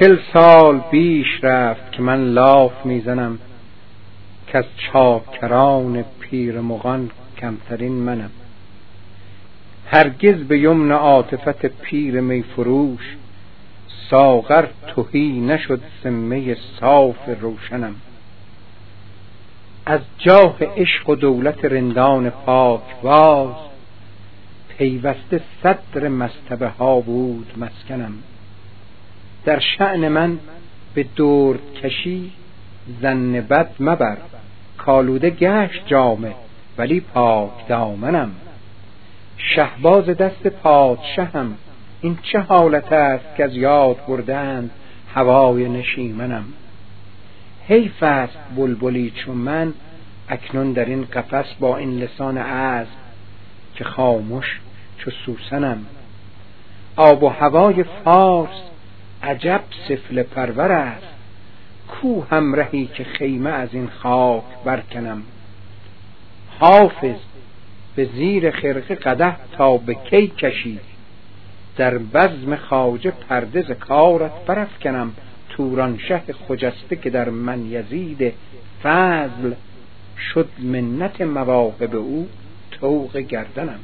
چل سال بیش رفت که من لاف می‌زنم که از چاکران پیر مغان کمترین منم. هرگز به یمن عاطفت پیر میفروش ساغر توهی نشد سمه صاف روشنم. از جاه عشق و دولت رندان پاک باز پیوسته صدر مستبه ها بود مسکنم. در شعن من به درد کشی زن بد مبر. کالوده گشت جامه ولی پاک دامنم. شهباز دست پادشهم این چه حالت است که از یاد بردند هوای نشیمنم. حیف است بلبلی چون من اکنون در این قفس با این لسان اسب که خاموش چو سوسنم. آب و هوای فارس عجب سفل پرور است. کو همرهی که خیمه از این خاک برکنم؟ حافظ به زیر خرقه قده تا به کی کشید در بزم خواجه پرده ز کارت برافکنم. توران شه خجسته که در من یزید فضل. شد منت مواهب او طوق گردنم.